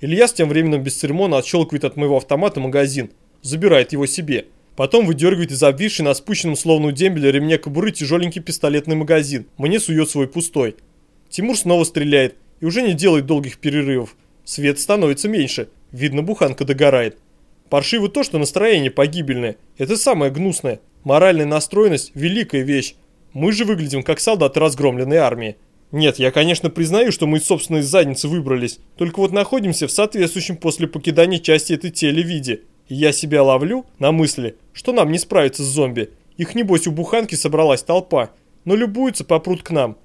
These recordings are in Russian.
Илья с тем временем без церемона отщелкивает от моего автомата магазин, забирает его себе. Потом выдергивает из обвисшей на спущенном словно у дембеля ремня кобуры тяжеленький пистолетный магазин. Мне сует свой пустой. Тимур снова стреляет и уже не делает долгих перерывов. Свет становится меньше. Видно, буханка догорает. Паршиво то, что настроение погибельное. Это самое гнусное. Моральная настроенность – великая вещь. Мы же выглядим как солдаты разгромленной армии. Нет, я, конечно, признаю, что мы из собственной задницы выбрались, только вот находимся в соответствующем после покидания части этой теле виде. И я себя ловлю на мысли, что нам не справиться с зомби. Их, небось, у буханки собралась толпа, но любуются попрут к нам.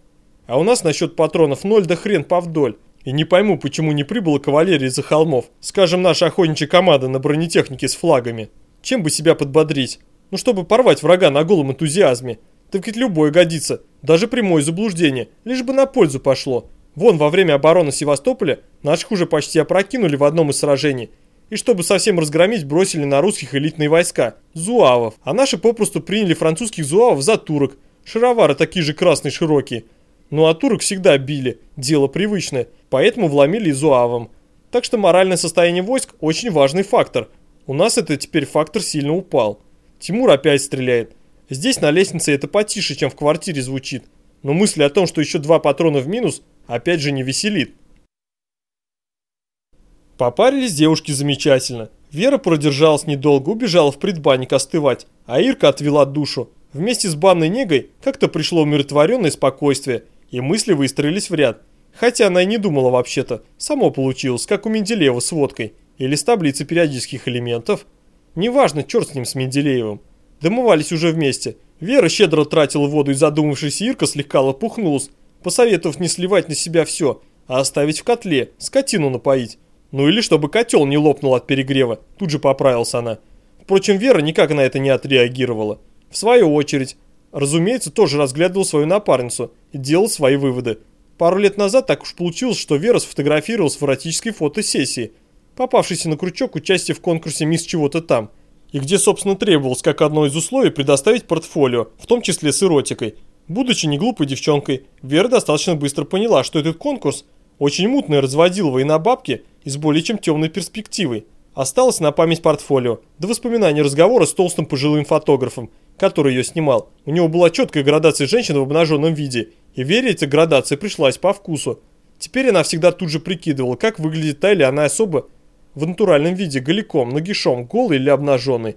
А у нас насчет патронов ноль да хрен повдоль. И не пойму, почему не прибыла кавалерия из-за холмов. Скажем, наша охотничья команда на бронетехнике с флагами. Чем бы себя подбодрить? Ну, чтобы порвать врага на голом энтузиазме. Так ведь любое годится, даже прямое заблуждение, лишь бы на пользу пошло. Вон, во время обороны Севастополя наших уже почти опрокинули в одном из сражений. И чтобы совсем разгромить, бросили на русских элитные войска, зуавов. А наши попросту приняли французских зуавов за турок. Шаровары такие же красные широкие. Ну а турок всегда били, дело привычное, поэтому вломили и зуавам. Так что моральное состояние войск очень важный фактор. У нас это теперь фактор сильно упал. Тимур опять стреляет. Здесь на лестнице это потише, чем в квартире звучит. Но мысль о том, что еще два патрона в минус, опять же не веселит. Попарились девушки замечательно. Вера продержалась недолго, убежала в предбанник остывать, а Ирка отвела душу. Вместе с банной негой как-то пришло умиротворенное спокойствие, и мысли выстроились в ряд. Хотя она и не думала вообще-то, само получилось, как у Менделеева с водкой, или с таблицей периодических элементов. Неважно, черт с ним, с Менделеевым. Домывались уже вместе. Вера щедро тратила воду и задумавшаяся Ирка слегка лопухнулась, посоветовав не сливать на себя все, а оставить в котле, скотину напоить. Ну или чтобы котел не лопнул от перегрева, тут же поправилась она. Впрочем, Вера никак на это не отреагировала. В свою очередь, разумеется, тоже разглядывал свою напарницу и делал свои выводы. Пару лет назад так уж получилось, что Вера сфотографировалась в эротической фотосессии, попавшейся на крючок участия в конкурсе «Мисс чего-то там», и где, собственно, требовалось как одно из условий предоставить портфолио, в том числе с эротикой. Будучи не глупой девчонкой, Вера достаточно быстро поняла, что этот конкурс очень мутный разводил и на бабки и с более чем темной перспективой. Осталось на память портфолио, до воспоминаний разговора с толстым пожилым фотографом, который ее снимал. У него была четкая градация женщин в обнаженном виде, и Вере эта градация пришлась по вкусу. Теперь она всегда тут же прикидывала, как выглядит та или она особо в натуральном виде, голиком, нагишом, голый или обнаженный.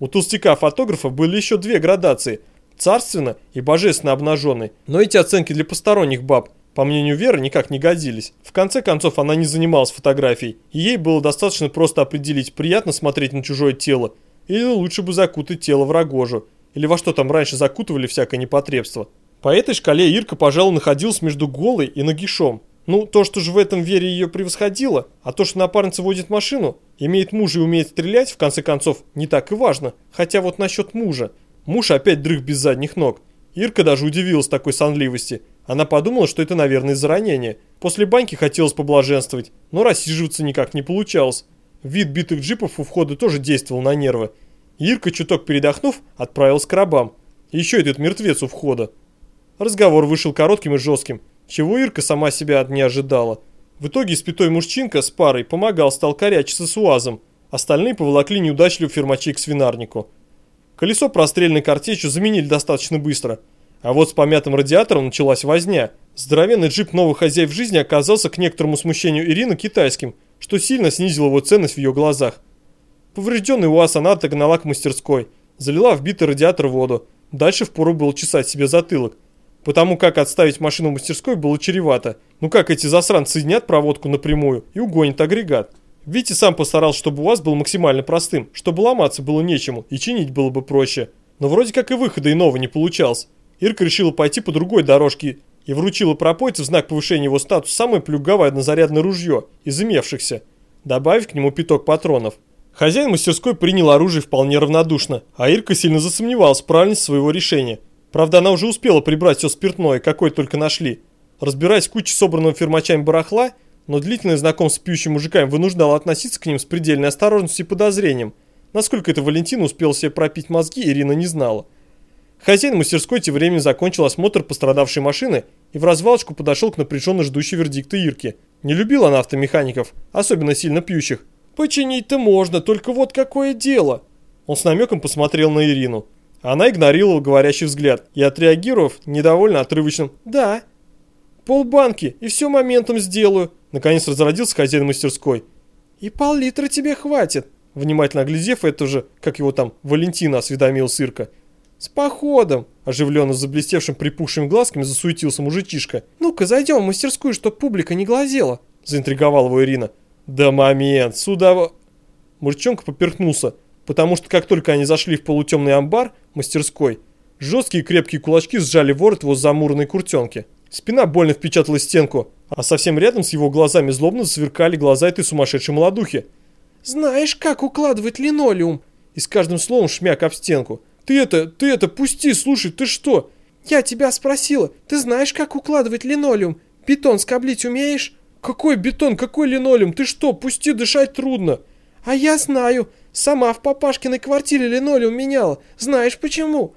У толстяка-фотографа были еще две градации – царственно и божественно обнаженный. Но эти оценки для посторонних баб, по мнению Веры, никак не годились. В конце концов, она не занималась фотографией, и ей было достаточно просто определить, приятно смотреть на чужое тело, или лучше бы закутать тело в рогожу, или во что там раньше закутывали всякое непотребство. По этой шкале Ирка, пожалуй, находилась между голой и нагишом. Ну, то, что же в этом Вере ее превосходило, а то, что напарница водит машину, имеет мужа и умеет стрелять, в конце концов, не так и важно. Хотя вот насчет мужа. Муж опять дрых без задних ног. Ирка даже удивилась такой сонливости. Она подумала, что это, наверное, из-за ранения. После баньки хотелось поблаженствовать, но рассиживаться никак не получалось. Вид битых джипов у входа тоже действовал на нервы. Ирка, чуток передохнув, отправилась к рабам. Еще этот мертвец у входа. Разговор вышел коротким и жестким чего Ирка сама себя не ожидала. В итоге испятой мужчинка с парой помогал, стал корячиться с УАЗом, остальные поволокли неудачливых фермачей к свинарнику. Колесо прострельной картечью заменили достаточно быстро, а вот с помятым радиатором началась возня. Здоровенный джип новых хозяев жизни оказался к некоторому смущению Ирины китайским, что сильно снизило его ценность в ее глазах. Поврежденный УАЗ она отогнала к мастерской, залила в битый радиатор воду, дальше впору было чесать себе затылок. Потому как отставить машину в мастерской было чревато. Ну как эти засранцы соединят проводку напрямую и угонят агрегат. Витя сам постарался, чтобы у вас был максимально простым, чтобы ломаться было нечему и чинить было бы проще. Но вроде как и выхода иного не получалось. Ирка решила пойти по другой дорожке и вручила пропойце в знак повышения его статуса самое плюгавое однозарядное ружье из имевшихся, добавив к нему пяток патронов. Хозяин мастерской принял оружие вполне равнодушно, а Ирка сильно засомневалась в правильности своего решения – Правда, она уже успела прибрать все спиртное, какое только нашли. Разбираясь в куче собранного фермачами барахла, но длительное знакомство с пьющими мужиками вынуждало относиться к ним с предельной осторожностью и подозрением. Насколько это Валентина успел себе пропить мозги, Ирина не знала. Хозяин мастерской тем временем закончил осмотр пострадавшей машины и в развалочку подошел к напряженно ждущей вердикта Ирке. Не любила она автомехаников, особенно сильно пьющих. Починить-то можно, только вот какое дело. Он с намеком посмотрел на Ирину. Она игнорировала говорящий взгляд и, отреагировав, недовольно отрывочным «Да». «Полбанки, и все моментом сделаю», — наконец разродился хозяин мастерской. «И пол-литра тебе хватит», — внимательно оглядев это же, как его там, Валентина осведомил Сырка. «С походом!» – оживленно заблестевшим припухшими глазками засуетился мужичишка. «Ну-ка, зайдем в мастерскую, чтоб публика не глазела!» – заинтриговала его Ирина. «Да момент, сюда...» Мужичонка поперхнулся, потому что как только они зашли в полутемный амбар мастерской, жесткие крепкие кулачки сжали ворот его замурной куртенки. Спина больно впечаталась в стенку, а совсем рядом с его глазами злобно засверкали глаза этой сумасшедшей молодухи. «Знаешь, как укладывать линолеум?» И с каждым словом шмяк об стенку – ты это, ты это, пусти, слушай, ты что? Я тебя спросила, ты знаешь, как укладывать линолеум? Бетон скоблить умеешь? Какой бетон, какой линолеум? Ты что, пусти, дышать трудно. А я знаю, сама в папашкиной квартире линолеум меняла. Знаешь почему?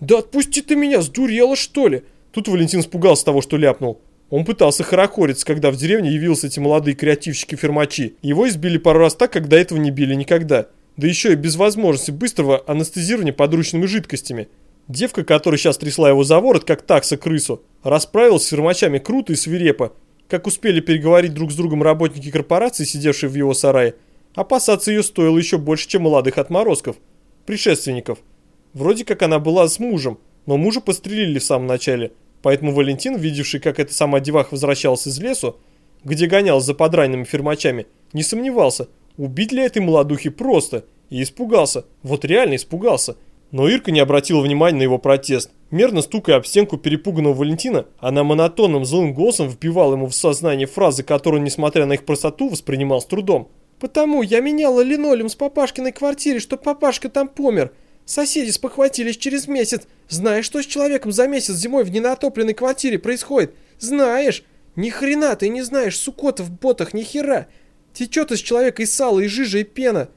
Да отпусти ты меня, сдурела что ли? Тут Валентин испугался того, что ляпнул. Он пытался хорохориться, когда в деревне явились эти молодые креативщики-фермачи. Его избили пару раз так, до этого не били никогда да еще и без возможности быстрого анестезирования подручными жидкостями. Девка, которая сейчас трясла его за ворот, как такса крысу, расправилась с фермачами круто и свирепо. Как успели переговорить друг с другом работники корпорации, сидевшие в его сарае, опасаться ее стоило еще больше, чем молодых отморозков, предшественников. Вроде как она была с мужем, но мужа пострелили в самом начале, поэтому Валентин, видевший, как эта сама девах возвращалась из лесу, где гонялась за подраненными фермачами, не сомневался, Убить ли этой молодухи просто? И испугался. Вот реально испугался. Но Ирка не обратила внимания на его протест. Мерно стукая об стенку перепуганного Валентина, она монотонным злым голосом вбивала ему в сознание фразы, которые, несмотря на их простоту, воспринимал с трудом. «Потому я меняла линолеум с папашкиной квартире, чтоб папашка там помер. Соседи спохватились через месяц. Знаешь, что с человеком за месяц зимой в ненатопленной квартире происходит? Знаешь? Ни хрена ты не знаешь, сукота в ботах, ни хера. Течет из человека и сало, и жижа, и пена.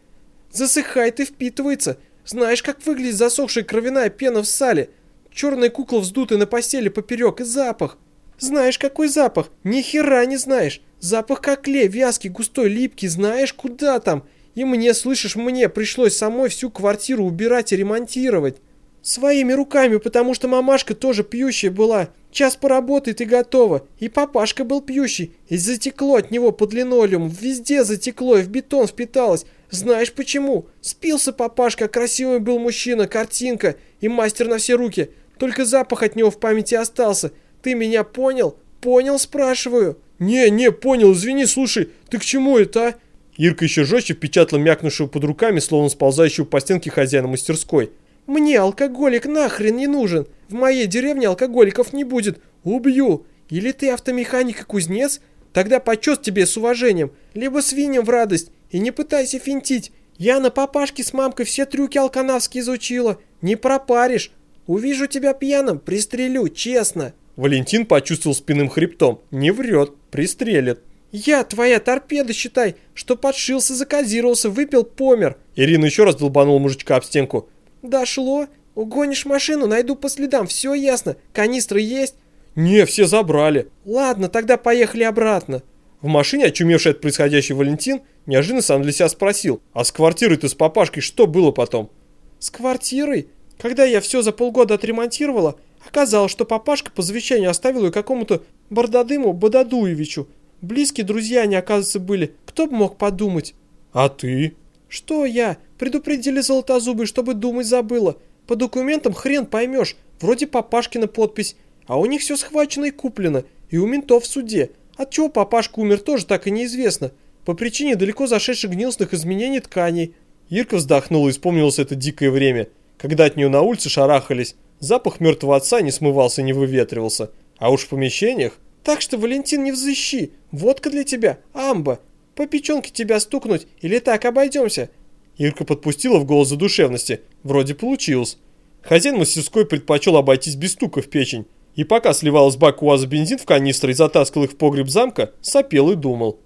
Засыхает и впитывается. Знаешь, как выглядит засохшая кровяная пена в сале? Черная кукла вздутая на постели поперек и запах. Знаешь, какой запах? Ни хера не знаешь. Запах как клей, вязкий, густой, липкий. Знаешь, куда там? И мне, слышишь, мне пришлось самой всю квартиру убирать и ремонтировать. Своими руками, потому что мамашка тоже пьющая была. Час поработает и готово. И папашка был пьющий. И затекло от него под линолеум. Везде затекло и в бетон впиталось. Знаешь почему? Спился папашка, красивый был мужчина, картинка и мастер на все руки. Только запах от него в памяти остался. Ты меня понял? Понял, спрашиваю? Не, не, понял, извини, слушай, ты к чему это, а? Ирка еще жестче впечатала мякнувшего под руками, словно сползающего по стенке хозяина мастерской. Мне алкоголик нахрен не нужен. В моей деревне алкоголиков не будет. Убью. Или ты автомеханик и кузнец? Тогда почет тебе с уважением. Либо свиньям в радость. И не пытайся финтить. Я на папашке с мамкой все трюки алканавские изучила. Не пропаришь. Увижу тебя пьяным, пристрелю, честно. Валентин почувствовал спинным хребтом. Не врет, пристрелит. «Я твоя торпеда, считай, что подшился, заказировался, выпил, помер». Ирина еще раз долбанула мужичка об стенку. «Дошло. Угонишь машину, найду по следам, все ясно. Канистры есть?» «Не, все забрали». «Ладно, тогда поехали обратно». В машине, очумевший от происходящего Валентин, неожиданно сам для себя спросил, «А с квартирой-то с папашкой что было потом?» «С квартирой? Когда я все за полгода отремонтировала, оказалось, что папашка по завещанию оставил ее какому-то Бардадыму Бададуевичу. Близкие друзья они, оказывается, были. Кто бы мог подумать?» «А ты?» «Что я? Предупредили Золотозубый, чтобы думать забыла. По документам хрен поймешь. Вроде папашкина подпись. А у них все схвачено и куплено. И у ментов в суде. От чего папашка умер, тоже так и неизвестно. По причине далеко зашедших гнилостных изменений тканей». Ирка вздохнула и вспомнилось это дикое время, когда от нее на улице шарахались. Запах мертвого отца не смывался и не выветривался. А уж в помещениях... «Так что, Валентин, не взыщи. Водка для тебя, амба. По печенке тебя стукнуть или так обойдемся?» Ирка подпустила в голос задушевности. Вроде получилось. Хозяин мастерской предпочел обойтись без стука в печень. И пока сливал из бака УАЗа бензин в канистры и затаскал их в погреб замка, сопел и думал.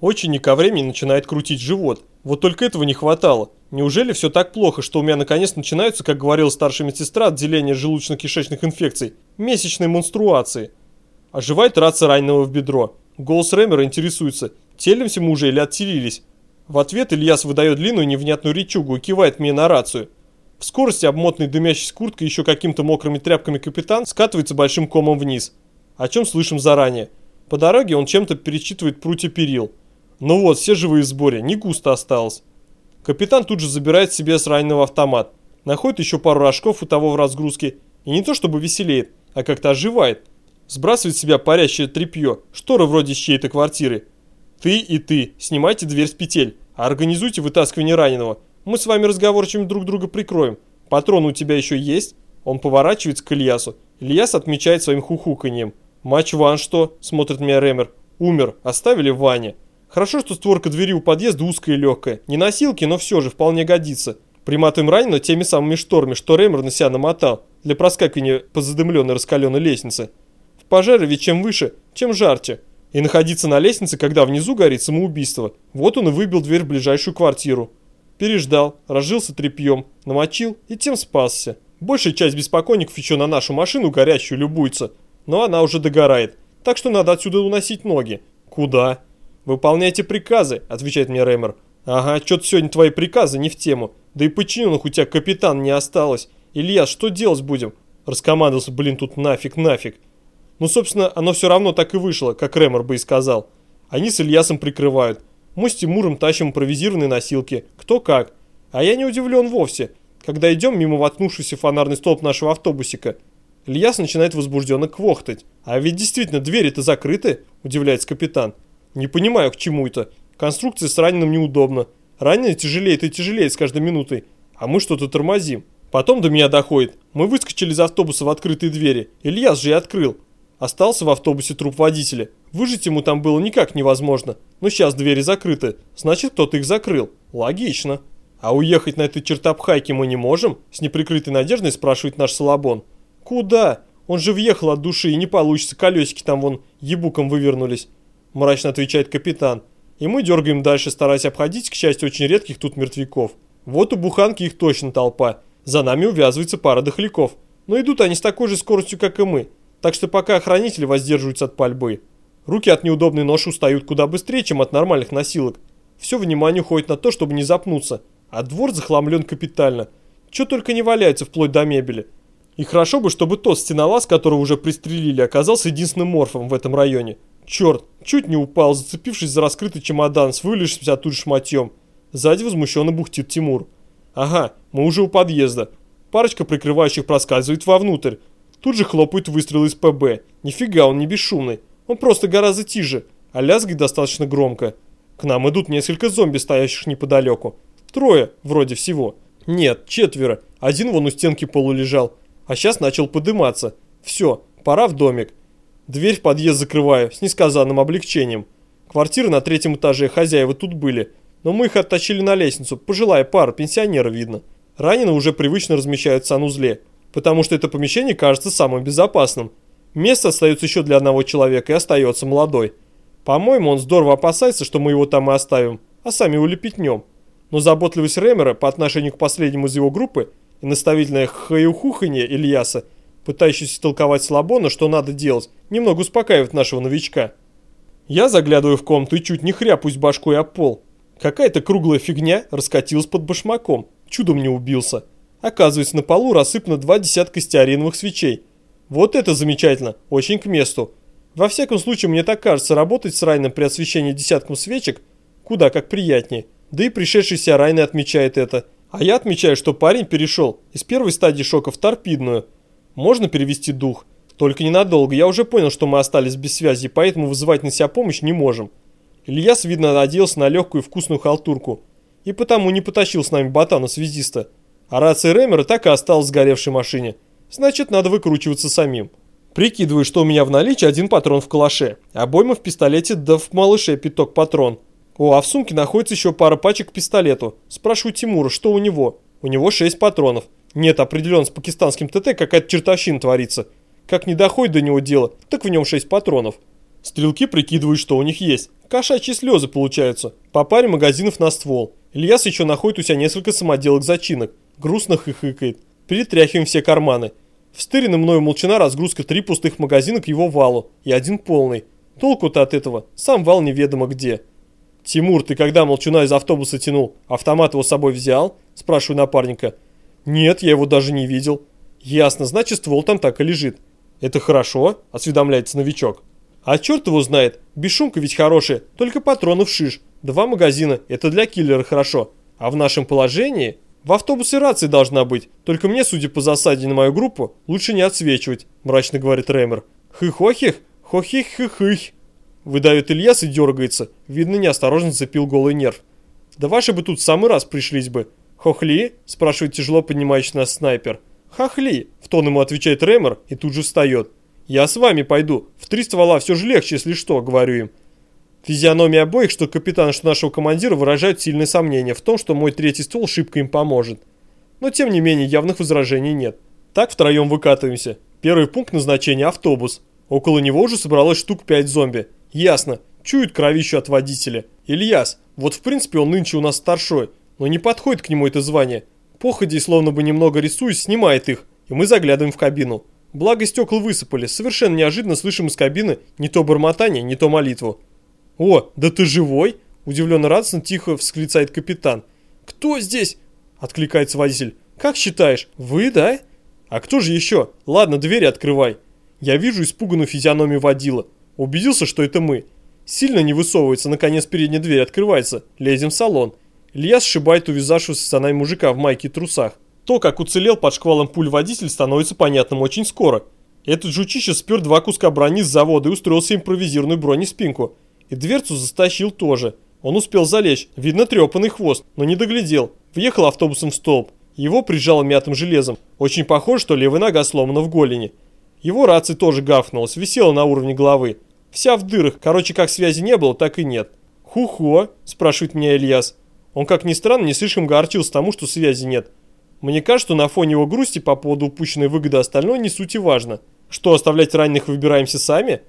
Очень не ко времени начинает крутить живот. Вот только этого не хватало. Неужели все так плохо, что у меня наконец начинаются, как говорила старшая медсестра отделения желудочно-кишечных инфекций, месячные менструации? Оживает рация раненого в бедро. Голос Рэмера интересуется, телимся мы уже или отселились. В ответ Ильяс выдает длинную невнятную речугу и кивает мне на рацию. В скорости обмотанный дымящейся курткой еще какими-то мокрыми тряпками капитан скатывается большим комом вниз. О чем слышим заранее. По дороге он чем-то пересчитывает прутья перил. Ну вот, все живые в сборе, не густо осталось. Капитан тут же забирает себе с раненого автомат. Находит еще пару рожков у того в разгрузке. И не то чтобы веселеет, а как-то оживает. Сбрасывает с себя парящее тряпье, шторы вроде с чьей-то квартиры. Ты и ты, снимайте дверь с петель, а организуйте вытаскивание раненого. Мы с вами разговорчивым друг друга прикроем. Патрон у тебя еще есть? Он поворачивается к Ильясу. Ильяс отмечает своим хухуканьем. Матч Ван что? Смотрит меня Рэмер. Умер. Оставили Ване. Хорошо, что створка двери у подъезда узкая и легкая. Не носилки, но все же вполне годится. Приматываем раненого теми самыми шторами, что Рэмер на себя намотал. Для проскакивания по задымленной раскаленной лестнице. В пожаре ведь чем выше, чем жарче. И находиться на лестнице, когда внизу горит самоубийство. Вот он и выбил дверь в ближайшую квартиру. Переждал, разжился тряпьем, намочил и тем спасся. Большая часть беспокойников еще на нашу машину горящую любуется, но она уже догорает, так что надо отсюда уносить ноги. Куда? Выполняйте приказы, отвечает мне Рэмер. Ага, что-то сегодня твои приказы не в тему. Да и подчиненных у тебя капитан не осталось. Илья, что делать будем? Раскомандовался, блин, тут нафиг, нафиг. Ну, собственно, оно все равно так и вышло, как Рэмер бы и сказал. Они с Ильясом прикрывают. Мы с Тимуром тащим импровизированные носилки. Кто как. А я не удивлен вовсе, когда идем мимо воткнувшийся фонарный столб нашего автобусика. Ильяс начинает возбужденно квохтать. «А ведь действительно двери-то закрыты?» – удивляется капитан. «Не понимаю, к чему это. Конструкция с раненым неудобно. Раненый тяжелеет и тяжелеет с каждой минутой, а мы что-то тормозим. Потом до меня доходит. Мы выскочили из автобуса в открытые двери. Ильяс же и открыл. Остался в автобусе труп водителя. Выжить ему там было никак невозможно. Но сейчас двери закрыты. Значит, кто-то их закрыл. Логично. А уехать на этой чертопхайке мы не можем? С неприкрытой надеждой спрашивает наш Салабон. Куда? Он же въехал от души и не получится. Колесики там вон ебуком вывернулись. Мрачно отвечает капитан. И мы дергаем дальше, стараясь обходить, к счастью, очень редких тут мертвяков. Вот у буханки их точно толпа. За нами увязывается пара дохляков. Но идут они с такой же скоростью, как и мы так что пока охранители воздерживаются от пальбы. Руки от неудобной ноши устают куда быстрее, чем от нормальных носилок. Все внимание уходит на то, чтобы не запнуться, а двор захламлен капитально. Что только не валяется вплоть до мебели. И хорошо бы, чтобы тот стенолаз, которого уже пристрелили, оказался единственным морфом в этом районе. Черт, чуть не упал, зацепившись за раскрытый чемодан с вылезшимся оттуда шматьем. Сзади возмущенно бухтит Тимур. Ага, мы уже у подъезда. Парочка прикрывающих проскальзывает вовнутрь, Тут же хлопают выстрелы из ПБ. Нифига, он не бесшумный. Он просто гораздо тише, а лязгает достаточно громко. К нам идут несколько зомби, стоящих неподалеку. Трое, вроде всего. Нет, четверо. Один вон у стенки полулежал. А сейчас начал подыматься. Все, пора в домик. Дверь в подъезд закрываю, с несказанным облегчением. Квартиры на третьем этаже, хозяева тут были. Но мы их оттащили на лестницу, пожилая пара, пенсионера видно. Раненые уже привычно размещают в санузле потому что это помещение кажется самым безопасным. Место остается еще для одного человека и остается молодой. По-моему, он здорово опасается, что мы его там и оставим, а сами улепетнем. Но заботливость Ремера по отношению к последнему из его группы и наставительное хаюхуханье Ильяса, пытающийся толковать Слабона, что надо делать, немного успокаивает нашего новичка. Я заглядываю в комнату и чуть не хряпусь башкой о пол. Какая-то круглая фигня раскатилась под башмаком, чудом не убился. Оказывается, на полу рассыпано два десятка стеариновых свечей. Вот это замечательно, очень к месту. Во всяком случае, мне так кажется, работать с Райном при освещении десятком свечек куда как приятнее. Да и пришедшийся Райны отмечает это. А я отмечаю, что парень перешел из первой стадии шока в торпидную. Можно перевести дух. Только ненадолго. Я уже понял, что мы остались без связи, поэтому вызывать на себя помощь не можем. Ильяс, видно, надеялся на легкую вкусную халтурку. И потому не потащил с нами ботана-связиста. А рация Рэмера так и осталась в сгоревшей машине. Значит, надо выкручиваться самим. Прикидываю, что у меня в наличии один патрон в калаше, обойма в пистолете да в малыше пяток патрон. О, а в сумке находится еще пара пачек к пистолету. Спрашиваю Тимура, что у него? У него 6 патронов. Нет, определенно с пакистанским ТТ какая-то чертовщина творится. Как не доходит до него дело, так в нем 6 патронов. Стрелки прикидывают, что у них есть. Кошачьи слезы получаются. По паре магазинов на ствол. Ильяс еще находит у себя несколько самоделок зачинок грустно хихикает. Перетряхиваем все карманы. Встырена мною молчана разгрузка три пустых магазина к его валу и один полный. Толку-то от этого, сам вал неведомо где. «Тимур, ты когда молчуна из автобуса тянул, автомат его с собой взял?» – спрашиваю напарника. «Нет, я его даже не видел». «Ясно, значит ствол там так и лежит». «Это хорошо?» – осведомляется новичок. «А черт его знает, бесшумка ведь хорошая, только патронов шиш. Два магазина, это для киллера хорошо. А в нашем положении...» «В автобусе рация должна быть, только мне, судя по засаде на мою группу, лучше не отсвечивать», – мрачно говорит Рэмер. «Хых-хохих, хохих-хых-хых». Выдает Ильяс и дергается. Видно, неосторожно зацепил голый нерв. Да ваши бы тут в самый раз пришлись бы. Хохли? Спрашивает тяжело поднимающий нас снайпер. Хохли, в тон ему отвечает Рэмер и тут же встает. Я с вами пойду. В три ствола все же легче, если что, говорю им. Физиономии обоих, что капитана, что нашего командира, выражают сильное сомнение в том, что мой третий ствол шибко им поможет. Но тем не менее, явных возражений нет. Так втроем выкатываемся. Первый пункт назначения – автобус. Около него уже собралось штук пять зомби. Ясно, чует кровищу от водителя. Ильяс, вот в принципе он нынче у нас старшой, но не подходит к нему это звание. Походи, словно бы немного рисуясь, снимает их, и мы заглядываем в кабину. Благо стекла высыпали, совершенно неожиданно слышим из кабины не то бормотание, не то молитву. «О, да ты живой?» – удивленно радостно тихо всклицает капитан. «Кто здесь?» – откликается водитель. «Как считаешь, вы, да?» «А кто же еще? Ладно, двери открывай». Я вижу испуганную физиономию водила. Убедился, что это мы. Сильно не высовывается, наконец передняя дверь открывается. Лезем в салон. Илья сшибает увязавшегося с нами мужика в майке и трусах. То, как уцелел под шквалом пуль водитель, становится понятным очень скоро. Этот жучище спер два куска брони с завода и устроился импровизированную бронеспинку. И дверцу застащил тоже. Он успел залечь, видно трепанный хвост, но не доглядел. Въехал автобусом в столб. Его прижало мятым железом. Очень похоже, что левая нога сломана в голени. Его рация тоже гафнулась, висела на уровне головы. Вся в дырах, короче, как связи не было, так и нет. «Ху-хо?» – спрашивает меня Ильяс. Он, как ни странно, не слишком горчился тому, что связи нет. Мне кажется, на фоне его грусти по поводу упущенной выгоды остальное не суть и важно. Что, оставлять раненых выбираемся сами?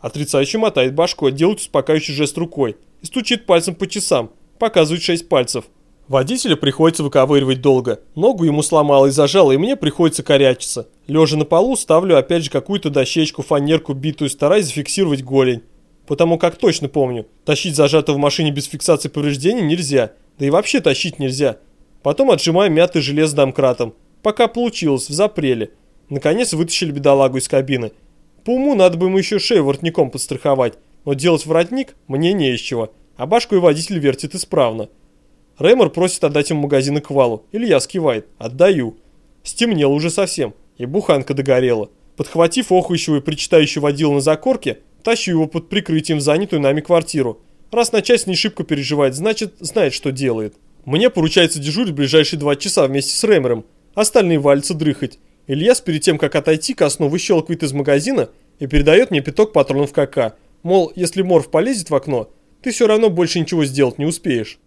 Отрицающий мотает башкой, делает успокаивающий жест рукой и стучит пальцем по часам, показывает шесть пальцев. Водителя приходится выковыривать долго. Ногу ему сломало и зажало, и мне приходится корячиться. Лежа на полу, ставлю опять же какую-то дощечку, фанерку, битую, стараясь зафиксировать голень. Потому как точно помню, тащить зажатого в машине без фиксации повреждений нельзя. Да и вообще тащить нельзя. Потом отжимаю мятый желез домкратом. Пока получилось, в запреле. Наконец вытащили бедолагу из кабины. По уму надо бы ему еще шею воротником подстраховать. Но делать воротник мне не из чего. А башку и водитель вертит исправно. Реймор просит отдать ему магазины к валу. Илья скивает. Отдаю. Стемнело уже совсем, и буханка догорела. Подхватив охующего и причитающего водила на закорке, тащу его под прикрытием в занятую нами квартиру. Раз начальство не шибко переживает, значит, знает, что делает. Мне поручается дежурить ближайшие два часа вместе с Реймером. Остальные валятся дрыхать. Ильяс перед тем, как отойти ко сну, выщелкивает из магазина и передает мне пяток патронов КК. Мол, если Морф полезет в окно, ты все равно больше ничего сделать не успеешь.